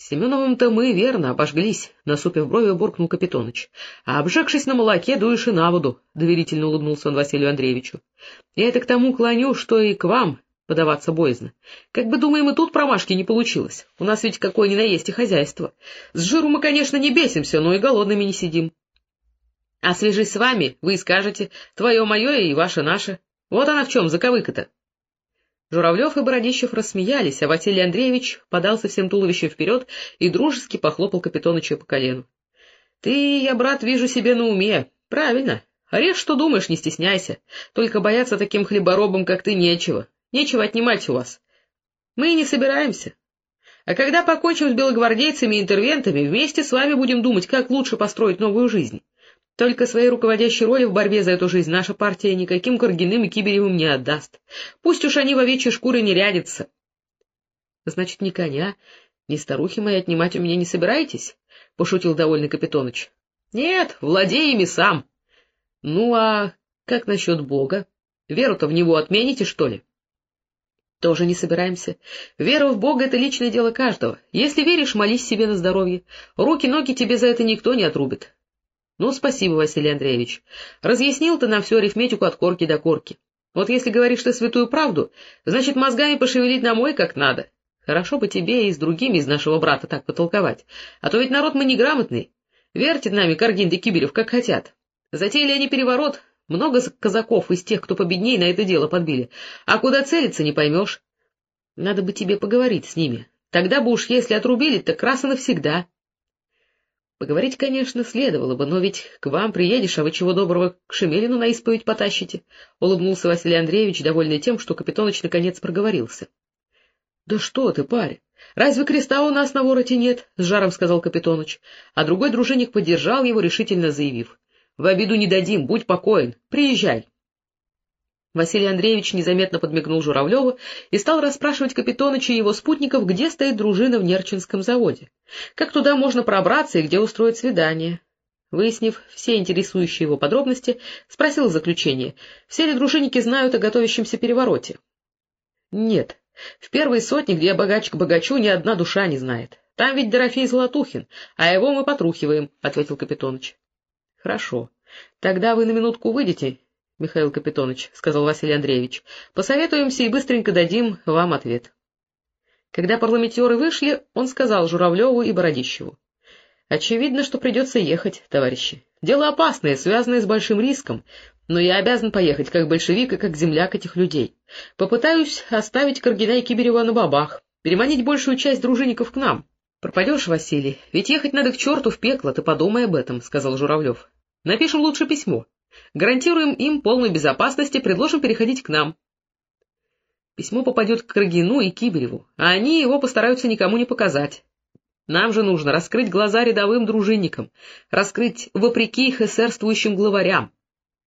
Семеновым-то мы верно обожглись, — насупив брови, буркнул Капитоныч. — А обжегшись на молоке, дуешь и на воду, — доверительно улыбнулся он Василию Андреевичу. — Я это к тому клоню, что и к вам подаваться боязно. Как бы, думаем, и тут промашки не получилось. У нас ведь какое ни на есть и хозяйство. С жиру мы, конечно, не бесимся, но и голодными не сидим. А свяжись с вами, вы скажете, твое мое и ваше наше. Вот она в чем, заковыка-то. Журавлев и Бородищев рассмеялись, а Василий Андреевич подался всем туловищем вперед и дружески похлопал Капитоныча по колену. — Ты, я, брат, вижу себе на уме. Правильно. Режь, что думаешь, не стесняйся. Только бояться таким хлеборобам, как ты, нечего. Нечего отнимать у вас. Мы и не собираемся. А когда покончим с белогвардейцами и интервентами, вместе с вами будем думать, как лучше построить новую жизнь. Только своей руководящей роли в борьбе за эту жизнь наша партия никаким Каргиным и Киберевым не отдаст. Пусть уж они в овечьей шкуре не рядятся. — Значит, ни коня, ни старухи мои отнимать у меня не собираетесь? — пошутил довольный Капитоныч. — Нет, владей ими сам. — Ну, а как насчет Бога? Веру-то в него отмените, что ли? Тоже не собираемся. Вера в Бога — это личное дело каждого. Если веришь, молись себе на здоровье. Руки-ноги тебе за это никто не отрубит. Ну, спасибо, Василий Андреевич. Разъяснил ты нам всю арифметику от корки до корки. Вот если говоришь ты святую правду, значит, мозгами пошевелить на мой как надо. Хорошо бы тебе и с другими из нашего брата так потолковать. А то ведь народ мы неграмотный. Вертит нами Каргин да Кибелев, как хотят. Затеяли они переворот, много казаков из тех, кто победней, на это дело подбили. А куда целиться, не поймешь. Надо бы тебе поговорить с ними. Тогда бы уж, если отрубили, так раз и навсегда. Поговорить, конечно, следовало бы, но ведь к вам приедешь, а вы чего доброго к Шемелину на исповедь потащите, — улыбнулся Василий Андреевич, довольный тем, что Капитоныч наконец проговорился. — Да что ты, парень, разве креста у нас на вороте нет? — с жаром сказал Капитоныч, а другой дружинник поддержал его, решительно заявив. В обиду не дадим, будь покоен, приезжай. Василий Андреевич незаметно подмигнул Журавлеву и стал расспрашивать Капитоныча и его спутников, где стоит дружина в Нерчинском заводе, как туда можно пробраться и где устроить свидание. Выяснив все интересующие его подробности, спросил в заключение, все ли дружинники знают о готовящемся перевороте. — Нет, в первой сотне, где богач к богачу, ни одна душа не знает. Там ведь Дорофей Золотухин, а его мы потрухиваем, — ответил Капитоныч. — Хорошо. Тогда вы на минутку выйдете, Михаил Капитонович, — сказал Василий Андреевич. — Посоветуемся и быстренько дадим вам ответ. Когда парламентеры вышли, он сказал Журавлеву и Бородищеву. — Очевидно, что придется ехать, товарищи. Дело опасное, связанное с большим риском, но я обязан поехать как большевик и как земляк этих людей. Попытаюсь оставить Каргина и Киберева на бабах, переманить большую часть дружинников к нам. — Пропадешь, Василий, ведь ехать надо к черту в пекло, ты подумай об этом, — сказал Журавлев. — Напишем лучше письмо. Гарантируем им полную безопасность и предложим переходить к нам. Письмо попадет к Крагину и Кибелеву, а они его постараются никому не показать. Нам же нужно раскрыть глаза рядовым дружинникам, раскрыть вопреки их эсерствующим главарям.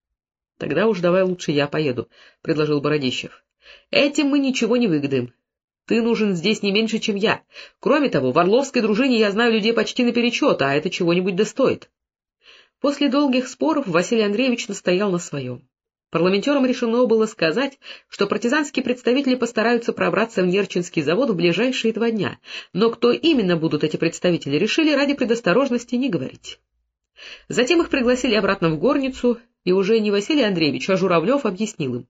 — Тогда уж давай лучше я поеду, — предложил Бородищев. — Этим мы ничего не выгодаем. Ты нужен здесь не меньше, чем я. Кроме того, в Орловской дружине я знаю людей почти наперечет, а это чего-нибудь достоит. После долгих споров Василий Андреевич настоял на своем. Парламентерам решено было сказать, что партизанские представители постараются пробраться в Нерчинский завод в ближайшие два дня, но кто именно будут эти представители, решили ради предосторожности не говорить. Затем их пригласили обратно в горницу, и уже не Василий Андреевич, а Журавлев объяснил им.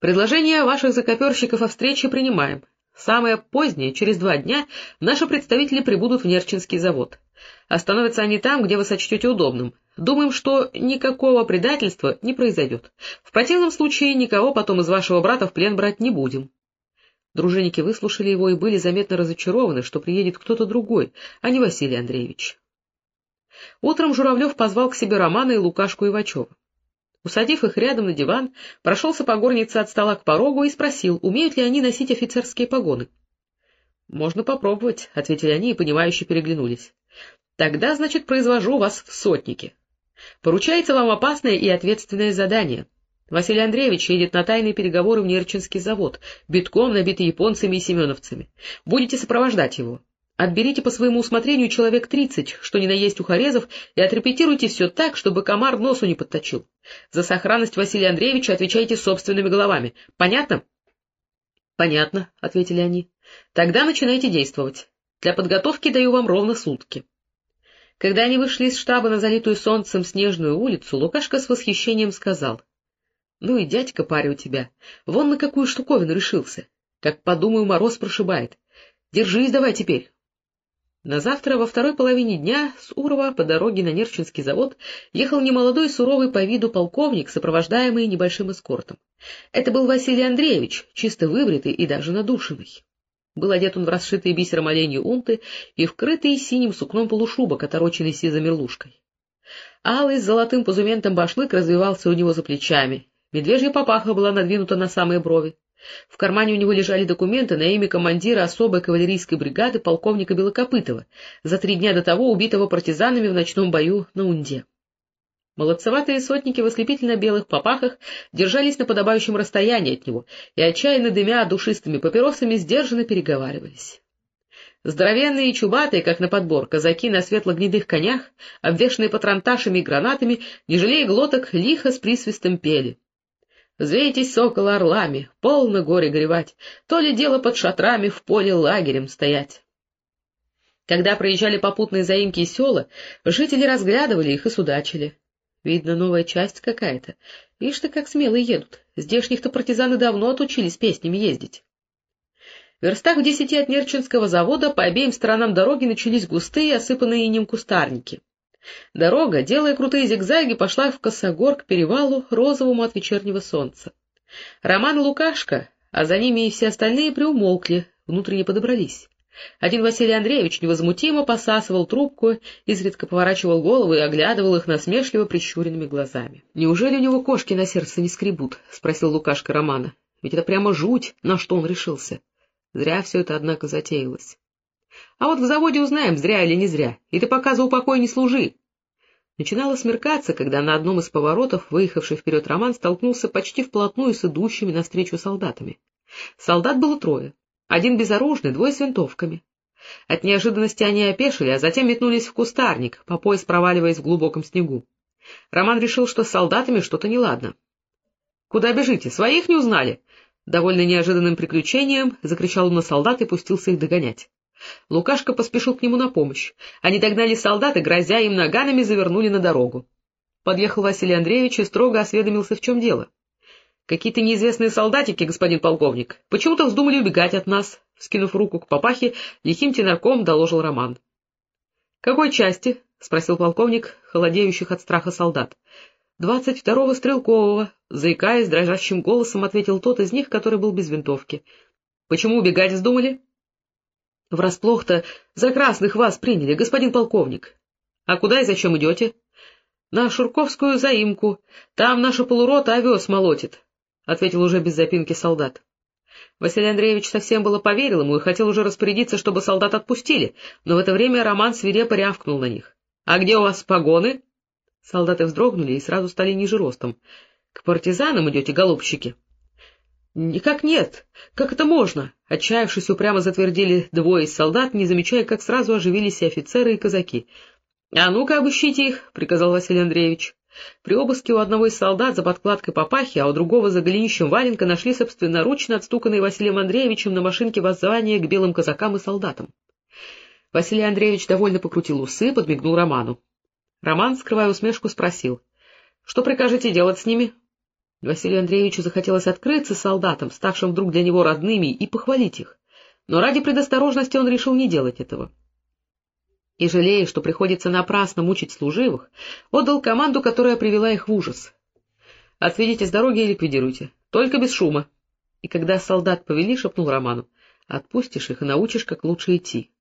Предложение ваших закоперщиков о встрече принимаем. Самое позднее, через два дня, наши представители прибудут в Нерчинский завод. Остановятся они там, где вы сочтете удобным. Думаем, что никакого предательства не произойдет. В противном случае никого потом из вашего брата в плен брать не будем. Дружинники выслушали его и были заметно разочарованы, что приедет кто-то другой, а не Василий Андреевич. Утром Журавлев позвал к себе Романа и Лукашку Ивачева. Усадив их рядом на диван, прошелся по горнице от стола к порогу и спросил, умеют ли они носить офицерские погоны. — Можно попробовать, — ответили они и, понимающе переглянулись. — Тогда, значит, произвожу вас в сотники. Поручается вам опасное и ответственное задание. Василий Андреевич едет на тайные переговоры в Нерчинский завод, битком набитый японцами и семеновцами. Будете сопровождать его. Отберите по своему усмотрению человек тридцать, что ни на есть ухарезов, и отрепетируйте все так, чтобы комар носу не подточил. За сохранность Василия Андреевича отвечайте собственными головами. Понятно? — Понятно, — ответили они. — Тогда начинайте действовать. Для подготовки даю вам ровно сутки. Когда они вышли из штаба на залитую солнцем снежную улицу, Лукашка с восхищением сказал. — Ну и дядька паря у тебя. Вон на какую штуковину решился. Как подумаю, мороз прошибает. Держись давай теперь. На завтра, во второй половине дня, с Урова по дороге на Нерчинский завод ехал немолодой суровый по виду полковник, сопровождаемый небольшим эскортом. Это был Василий Андреевич, чисто выбритый и даже надушенный. Был одет он в расшитые бисером оленьи унты и вкрытый синим сукном полушубок, отороченный сизой мерлушкой. Алый с золотым позументом башлык развивался у него за плечами, медвежья папаха была надвинута на самые брови. В кармане у него лежали документы на имя командира особой кавалерийской бригады полковника Белокопытова, за три дня до того убитого партизанами в ночном бою на Унде. Молодцеватые сотники в ослепительно-белых попахах держались на подобающем расстоянии от него и, отчаянно дымя душистыми папиросами, сдержанно переговаривались. Здоровенные и чубатые, как на подбор, казаки на светло-гнедых конях, обвешанные патронташами и гранатами, не жалея глоток, лихо с присвистом пели. Взвейтесь, сокола, орлами, полно горе горевать, то ли дело под шатрами в поле лагерем стоять. Когда проезжали попутные заимки и села, жители разглядывали их и судачили. Видно, новая часть какая-то. Ишь ты, как смелые едут. Здешних-то партизаны давно отучились песнями ездить. В верстах в десяти от Нерчинского завода по обеим сторонам дороги начались густые, осыпанные инем кустарники. Дорога, делая крутые зигзаги, пошла в косогор к перевалу, розовому от вечернего солнца. Роман Лукашка, а за ними и все остальные приумолкли, внутренне подобрались. Один Василий Андреевич невозмутимо посасывал трубку, изредка поворачивал голову и оглядывал их насмешливо прищуренными глазами. — Неужели у него кошки на сердце не скребут? — спросил Лукашка Романа. — Ведь это прямо жуть, на что он решился. Зря все это, однако, затеялось. А вот в заводе узнаем, зря или не зря. И ты пока за упокой не служи. Начинало смеркаться, когда на одном из поворотов, выехавший вперед Роман, столкнулся почти вплотную с идущими навстречу солдатами. Солдат было трое. Один безоружный, двое с винтовками. От неожиданности они опешили, а затем метнулись в кустарник, по пояс проваливаясь в глубоком снегу. Роман решил, что с солдатами что-то неладно. — Куда бежите? Своих не узнали? Довольно неожиданным приключением закричал он на солдат и пустился их догонять. Лукашка поспешил к нему на помощь. Они догнали солдат и, грозя им наганами, завернули на дорогу. Подъехал Василий Андреевич и строго осведомился, в чем дело. — Какие-то неизвестные солдатики, господин полковник, почему-то вздумали убегать от нас, — вскинув руку к папахе, лихим тенарком доложил Роман. — Какой части? — спросил полковник, холодеющих от страха солдат. — Двадцать второго стрелкового, — заикаясь, дрожащим голосом ответил тот из них, который был без винтовки. — Почему убегать вздумали? — Врасплох-то за красных вас приняли, господин полковник. А куда и зачем идете? — На Шурковскую заимку. Там наша полурота овес молотит, — ответил уже без запинки солдат. Василий Андреевич совсем было поверил ему и хотел уже распорядиться, чтобы солдат отпустили, но в это время Роман свирепо рявкнул на них. — А где у вас погоны? Солдаты вздрогнули и сразу стали ниже ростом. — К партизанам идете, голубчики? — Никак нет. Как это можно? Отчаявшись, упрямо затвердили двое солдат, не замечая, как сразу оживились и офицеры, и казаки. — А ну-ка, обыщите их, — приказал Василий Андреевич. При обыске у одного из солдат за подкладкой папахи, а у другого за голенищем валенка нашли собственноручно отстуканные Василием Андреевичем на машинке воззвания к белым казакам и солдатам. Василий Андреевич довольно покрутил усы, подмигнул Роману. Роман, скрывая усмешку, спросил. — Что прикажете делать с ними? Василию Андреевичу захотелось открыться солдатам, ставшим вдруг для него родными, и похвалить их, но ради предосторожности он решил не делать этого. И, жалея, что приходится напрасно мучить служивых, отдал команду, которая привела их в ужас. — Отведите с дороги и ликвидируйте, только без шума. И когда солдат повели, шепнул Роману, — отпустишь их и научишь, как лучше идти.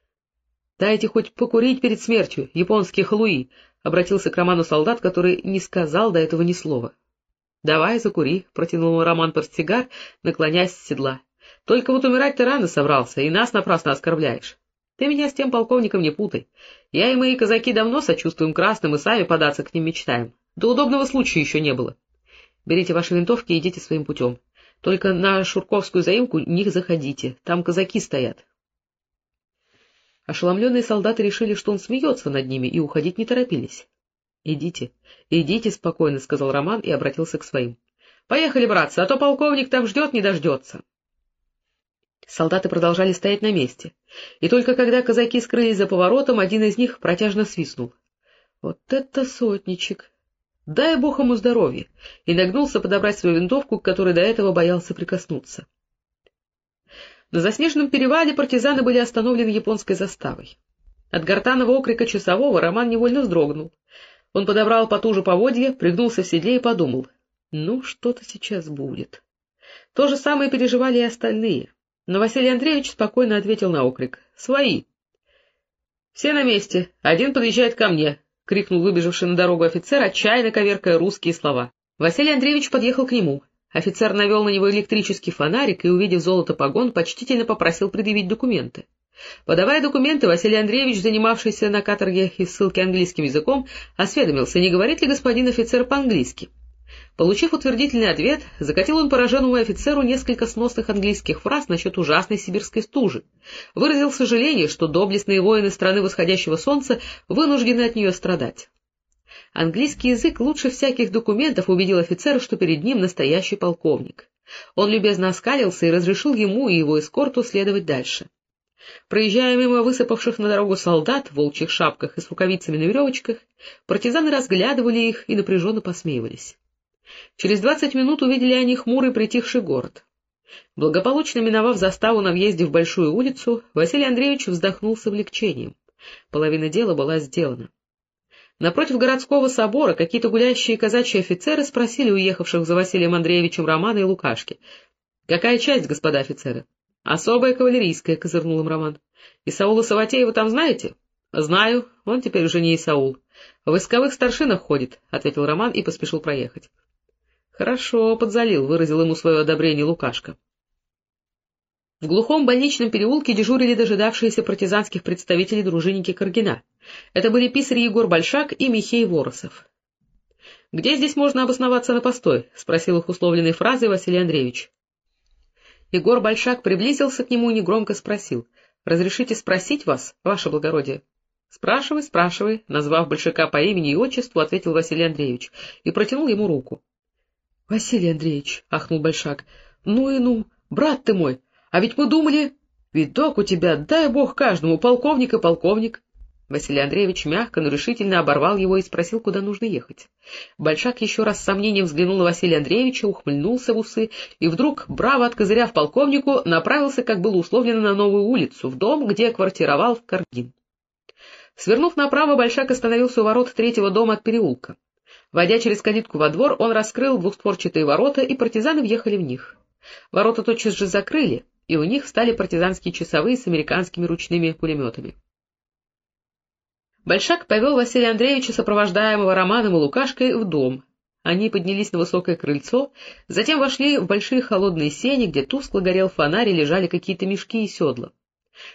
— Дайте хоть покурить перед смертью, японские халуи, — обратился к Роману солдат, который не сказал до этого ни слова. — Давай, закури, — протянул Роман портсигар, наклоняясь с седла. — Только вот умирать ты рано собрался, и нас напрасно оскорбляешь. Ты меня с тем полковником не путай. Я и мои казаки давно сочувствуем красным и сами податься к ним мечтаем. До удобного случая еще не было. Берите ваши винтовки и идите своим путем. Только на Шурковскую заимку не заходите, там казаки стоят. Ошеломленные солдаты решили, что он смеется над ними, и уходить не торопились. — Идите, идите спокойно, — сказал Роман и обратился к своим. — Поехали, братцы, а то полковник там ждет, не дождется. Солдаты продолжали стоять на месте, и только когда казаки скрылись за поворотом, один из них протяжно свистнул. — Вот это сотничек! Дай бог ему здоровья! И нагнулся подобрать свою винтовку, к которой до этого боялся прикоснуться. На заснеженном перевале партизаны были остановлены японской заставой. От гортанного окрика часового Роман невольно вздрогнул. Он подобрал потуже поводья, пригнулся в седле и подумал. Ну, что-то сейчас будет. То же самое переживали и остальные. Но Василий Андреевич спокойно ответил на окрик. — Свои. — Все на месте. Один подъезжает ко мне, — крикнул выбежавший на дорогу офицер, отчаянно коверкая русские слова. Василий Андреевич подъехал к нему. Офицер навел на него электрический фонарик и, увидев золото погон, почтительно попросил предъявить документы. Подавая документы, Василий Андреевич, занимавшийся на каторге и ссылке английским языком, осведомился, не говорит ли господин офицер по-английски. Получив утвердительный ответ, закатил он пораженному офицеру несколько сносных английских фраз насчет ужасной сибирской стужи. Выразил сожаление, что доблестные воины страны восходящего солнца вынуждены от нее страдать. Английский язык лучше всяких документов убедил офицера, что перед ним настоящий полковник. Он любезно оскалился и разрешил ему и его эскорту следовать дальше. Проезжая мимо высыпавших на дорогу солдат в волчьих шапках и с рукавицами на веревочках, партизаны разглядывали их и напряженно посмеивались. Через двадцать минут увидели они хмурый притихший город. Благополучно миновав заставу на въезде в Большую улицу, Василий Андреевич вздохнул с облегчением. Половина дела была сделана. Напротив городского собора какие-то гулящие казачьи офицеры спросили уехавших за Василием Андреевичем Романа и Лукашки. — Какая часть, господа офицеры? — Особая кавалерийская, — козырнул им Роман. — Исаула Саватеева там знаете? — Знаю, он теперь уже не Исаул. — В войсковых старшинах ходит, — ответил Роман и поспешил проехать. Хорошо, подзалил, выразил ему свое одобрение Лукашка. В глухом больничном переулке дежурили дожидавшиеся партизанских представителей дружинники Каргина. Это были писарь Егор Большак и Михей Воросов. — Где здесь можно обосноваться на постой? — спросил их условленной фразой Василий Андреевич. Егор Большак приблизился к нему и негромко спросил. — Разрешите спросить вас, ваше благородие? — Спрашивай, спрашивай, — назвав Большака по имени и отчеству, ответил Василий Андреевич и протянул ему руку. — Василий Андреевич, — ахнул Большак, — ну и ну, брат ты мой, а ведь мы думали... Видок у тебя, дай бог каждому, полковник и полковник. Василий Андреевич мягко, но решительно оборвал его и спросил, куда нужно ехать. Большак еще раз с сомнением взглянул на Василия Андреевича, ухмыльнулся в усы и вдруг, браво откозыряв полковнику, направился, как было условлено, на новую улицу, в дом, где квартировал Каргин. Свернув направо, Большак остановился у ворот третьего дома от переулка. Войдя через калитку во двор, он раскрыл двухстворчатые ворота, и партизаны въехали в них. Ворота тотчас же закрыли, и у них стали партизанские часовые с американскими ручными пулеметами. Большак повел Василия Андреевича, сопровождаемого Романом и Лукашкой, в дом. Они поднялись на высокое крыльцо, затем вошли в большие холодные сени, где тускло горел фонарь и лежали какие-то мешки и седла.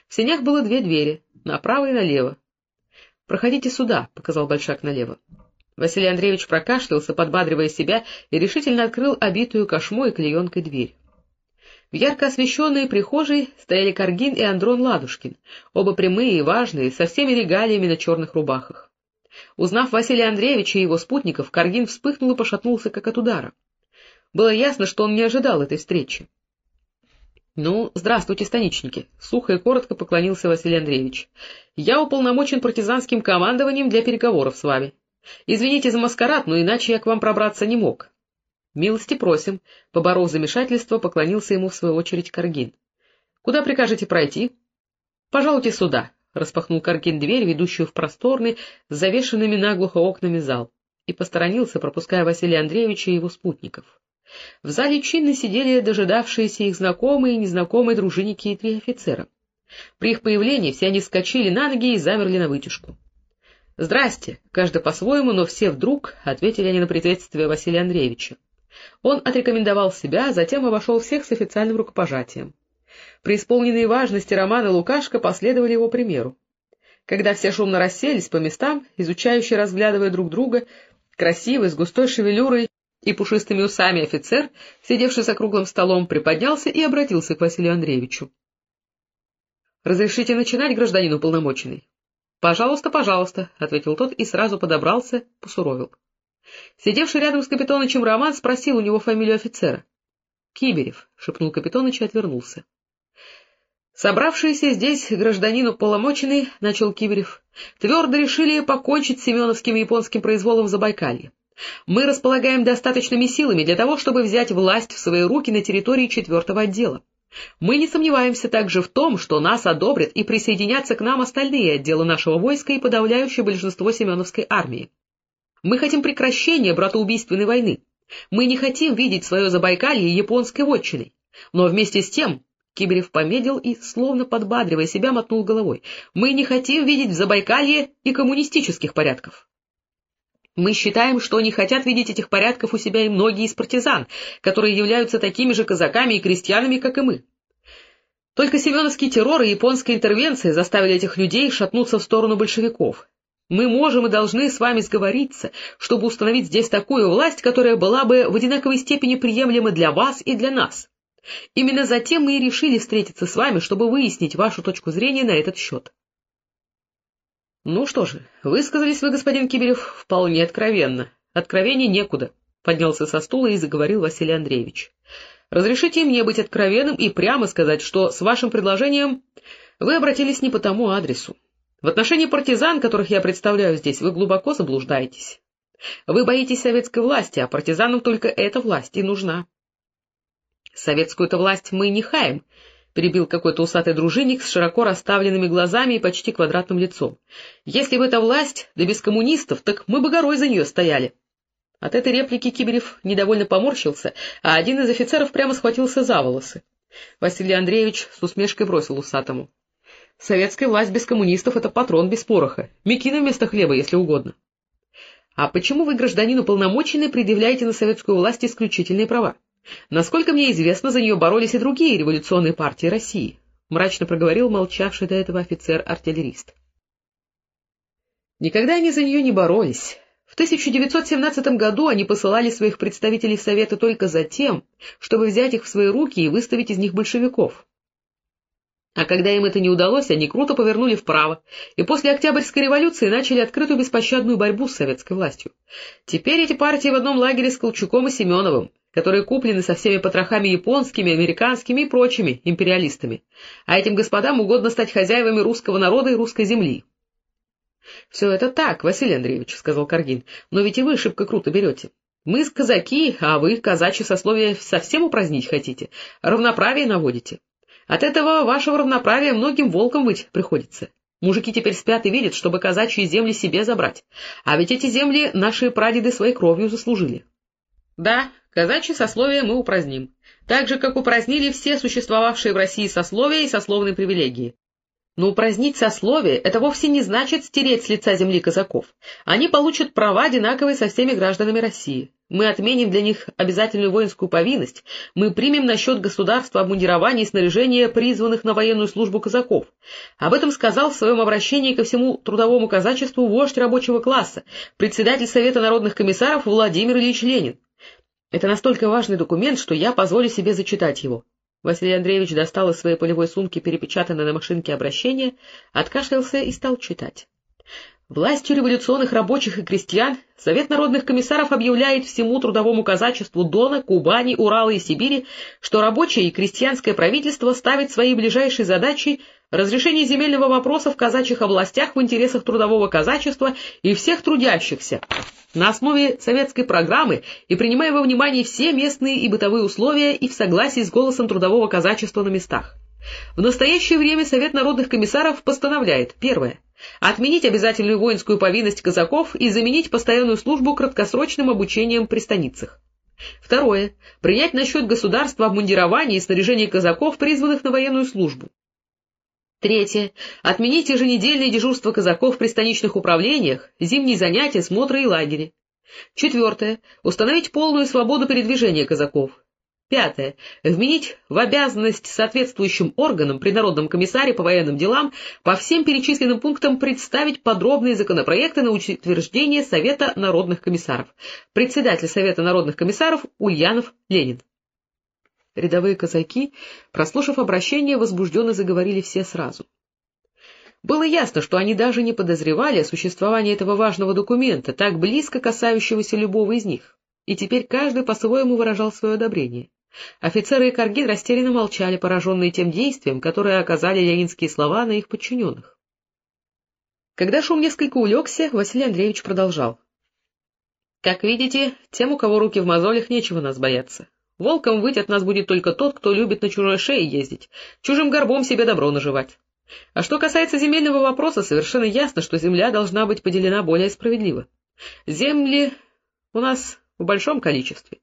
В сенях было две двери, направо и налево. — Проходите сюда, — показал Большак налево. Василий Андреевич прокашлялся, подбадривая себя, и решительно открыл обитую кошмой и клеенкой дверь. В ярко освещенной прихожей стояли Каргин и Андрон Ладушкин, оба прямые и важные, со всеми регалиями на черных рубахах. Узнав Василия Андреевича и его спутников, Каргин вспыхнул и пошатнулся, как от удара. Было ясно, что он не ожидал этой встречи. — Ну, здравствуйте, станичники! — сухо и коротко поклонился Василий Андреевич. — Я уполномочен партизанским командованием для переговоров с вами. Извините за маскарад, но иначе я к вам пробраться не мог. — Милости просим, — поборов замешательство, поклонился ему в свою очередь Каргин. — Куда прикажете пройти? — Пожалуйте сюда, — распахнул Каргин дверь, ведущую в просторный, с завешенными наглухо окнами зал, и посторонился, пропуская Василия Андреевича и его спутников. В зале чинно сидели дожидавшиеся их знакомые и незнакомые дружинники и три офицера. При их появлении все они вскочили на ноги и замерли на вытяжку. — Здрасте! — каждый по-своему, но все вдруг ответили они на приветствие Василия Андреевича. Он отрекомендовал себя, затем обошел всех с официальным рукопожатием. При исполненной важности Роман и Лукашка последовали его примеру. Когда все шумно расселись по местам, изучающие, разглядывая друг друга, красивый, с густой шевелюрой и пушистыми усами офицер, сидевший за круглым столом, приподнялся и обратился к Василию Андреевичу. — Разрешите начинать, гражданин уполномоченный? Пожалуйста, пожалуйста, — ответил тот и сразу подобрался, посуровил. Сидевший рядом с Капитонычем Роман спросил у него фамилию офицера. — Киберев, — шепнул Капитоныч и отвернулся. Собравшиеся здесь гражданину поломоченный, — начал Киберев, — твердо решили покончить с семеновским японским произволом в Забайкалье. Мы располагаем достаточными силами для того, чтобы взять власть в свои руки на территории четвертого отдела. Мы не сомневаемся также в том, что нас одобрят и присоединятся к нам остальные отделы нашего войска и подавляющее большинство Семеновской армии. Мы хотим прекращения братоубийственной войны. Мы не хотим видеть свое Забайкалье японской вотчиной. Но вместе с тем Киберев помедлил и, словно подбадривая себя, мотнул головой. «Мы не хотим видеть в Забайкалье и коммунистических порядков. Мы считаем, что не хотят видеть этих порядков у себя и многие из партизан, которые являются такими же казаками и крестьянами, как и мы. Только семеновский террор и японская интервенция заставили этих людей шатнуться в сторону большевиков. Мы можем и должны с вами сговориться, чтобы установить здесь такую власть, которая была бы в одинаковой степени приемлема для вас и для нас. Именно затем мы и решили встретиться с вами, чтобы выяснить вашу точку зрения на этот счет. — Ну что же, высказались вы, господин Кибелев, вполне откровенно. Откровений некуда, — поднялся со стула и заговорил Василий Андреевич. — Разрешите мне быть откровенным и прямо сказать, что с вашим предложением вы обратились не по тому адресу. В отношении партизан, которых я представляю здесь, вы глубоко заблуждаетесь. Вы боитесь советской власти, а партизанам только эта власть и нужна. Советскую-то власть мы не хаем, — перебил какой-то усатый дружинник с широко расставленными глазами и почти квадратным лицом. — Если бы эта власть, да без коммунистов, так мы бы горой за нее стояли. От этой реплики Киберев недовольно поморщился, а один из офицеров прямо схватился за волосы. Василий Андреевич с усмешкой бросил усатому. — Советская власть без коммунистов — это патрон без пороха, мекина вместо хлеба, если угодно. — А почему вы, гражданин уполномоченный, предъявляете на советскую власть исключительные права? Насколько мне известно, за нее боролись и другие революционные партии России, — мрачно проговорил молчавший до этого офицер-артиллерист. Никогда они за нее не боролись. В 1917 году они посылали своих представителей в Советы только за тем, чтобы взять их в свои руки и выставить из них большевиков. А когда им это не удалось, они круто повернули вправо, и после Октябрьской революции начали открытую беспощадную борьбу с советской властью. Теперь эти партии в одном лагере с Колчуком и Семеновым, которые куплены со всеми потрохами японскими, американскими и прочими империалистами, а этим господам угодно стать хозяевами русского народа и русской земли. — Все это так, Василий Андреевич, — сказал Каргин, — но ведь и вы шибко круто берете. Мы казаки, а вы казачье сословие совсем упразднить хотите, равноправие наводите. От этого вашего равноправия многим волкам быть приходится. Мужики теперь спят и видят, чтобы казачьи земли себе забрать, а ведь эти земли наши прадеды своей кровью заслужили. Да, казачье сословие мы упраздним, так же, как упразднили все существовавшие в России сословия и сословные привилегии. Но упразднить сословие — это вовсе не значит стереть с лица земли казаков. Они получат права, одинаковые со всеми гражданами России. Мы отменим для них обязательную воинскую повинность, мы примем на счет государства обмундирование и снаряжение призванных на военную службу казаков. Об этом сказал в своем обращении ко всему трудовому казачеству вождь рабочего класса, председатель Совета народных комиссаров Владимир Ильич Ленин. Это настолько важный документ, что я позволю себе зачитать его. Василий Андреевич достал из своей полевой сумки перепечатанное на машинке обращение, откашлялся и стал читать. Властью революционных рабочих и крестьян Совет народных комиссаров объявляет всему трудовому казачеству Дона, Кубани, Урала и Сибири, что рабочее и крестьянское правительство ставит своей ближайшей задачей разрешение земельного вопроса в казачьих областях в интересах трудового казачества и всех трудящихся на основе советской программы и принимая во внимание все местные и бытовые условия и в согласии с голосом трудового казачества на местах. В настоящее время Совет народных комиссаров постановляет, первое, отменить обязательную воинскую повинность казаков и заменить постоянную службу краткосрочным обучением при станицах. Второе, принять на счет государства обмундирование и снаряжение казаков, призванных на военную службу. Третье. Отменить еженедельные дежурства казаков при станичных управлениях, зимние занятия, смотры и лагеря. Четвертое. Установить полную свободу передвижения казаков. Пятое. Вменить в обязанность соответствующим органам при Народном комиссаре по военным делам по всем перечисленным пунктам представить подробные законопроекты на утверждение Совета народных комиссаров. Председатель Совета народных комиссаров Ульянов Ленин. Рядовые казаки, прослушав обращение, возбужденно заговорили все сразу. Было ясно, что они даже не подозревали о существовании этого важного документа, так близко касающегося любого из них, и теперь каждый по-своему выражал свое одобрение. Офицеры и Каргин растерянно молчали, пораженные тем действием, которое оказали ленинские слова на их подчиненных. Когда шум несколько улегся, Василий Андреевич продолжал. — Как видите, тем, у кого руки в мозолях, нечего нас бояться. Волком выть от нас будет только тот, кто любит на чужой шее ездить, чужим горбом себе добро наживать. А что касается земельного вопроса, совершенно ясно, что земля должна быть поделена более справедливо. Земли у нас в большом количестве.